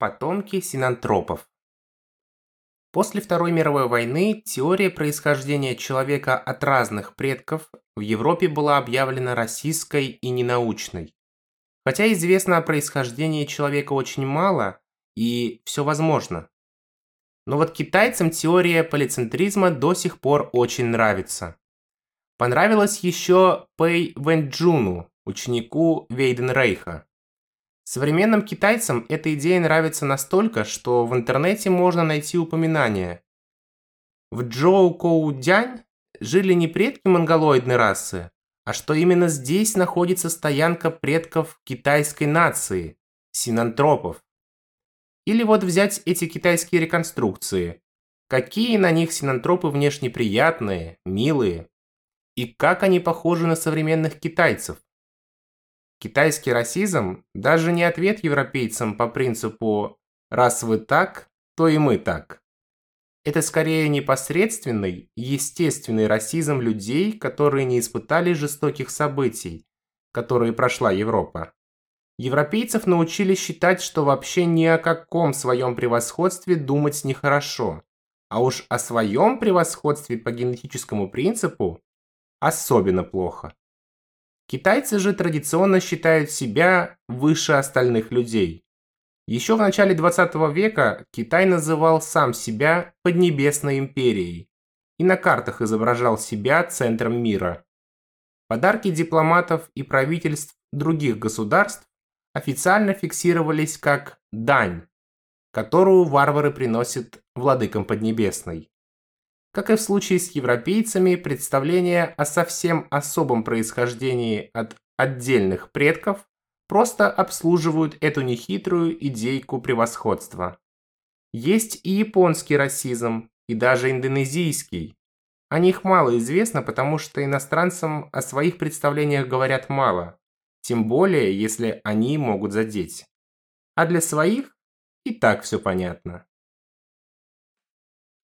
Потомки синантропов. После Второй мировой войны теория происхождения человека от разных предков в Европе была объявлена расистской и ненаучной. Хотя известно о происхождении человека очень мало, и все возможно. Но вот китайцам теория полицентризма до сих пор очень нравится. Понравилось еще Пэй Вэньчжуну, ученику Вейденрейха. Современным китайцам эта идея нравится настолько, что в интернете можно найти упоминания. В Джоу-Коу-Дянь жили не предки монголоидной расы, а что именно здесь находится стоянка предков китайской нации – синантропов. Или вот взять эти китайские реконструкции. Какие на них синантропы внешне приятные, милые. И как они похожи на современных китайцев. Китайский расизм даже не ответ европейцам по принципу «раз вы так, то и мы так». Это скорее непосредственный, естественный расизм людей, которые не испытали жестоких событий, которые прошла Европа. Европейцев научили считать, что вообще ни о каком своем превосходстве думать нехорошо, а уж о своем превосходстве по генетическому принципу особенно плохо. Китайцы же традиционно считают себя выше остальных людей. Еще в начале 20 века Китай называл сам себя Поднебесной империей и на картах изображал себя центром мира. Подарки дипломатов и правительств других государств официально фиксировались как дань, которую варвары приносят владыкам Поднебесной. Как и в случае с европейцами, представления о совсем особом происхождении от отдельных предков просто обслуживают эту нехитрую идейку превосходства. Есть и японский расизм, и даже индонезийский. О них мало известно, потому что иностранцам о своих представлениях говорят мало, тем более, если они могут задеть. А для своих и так все понятно.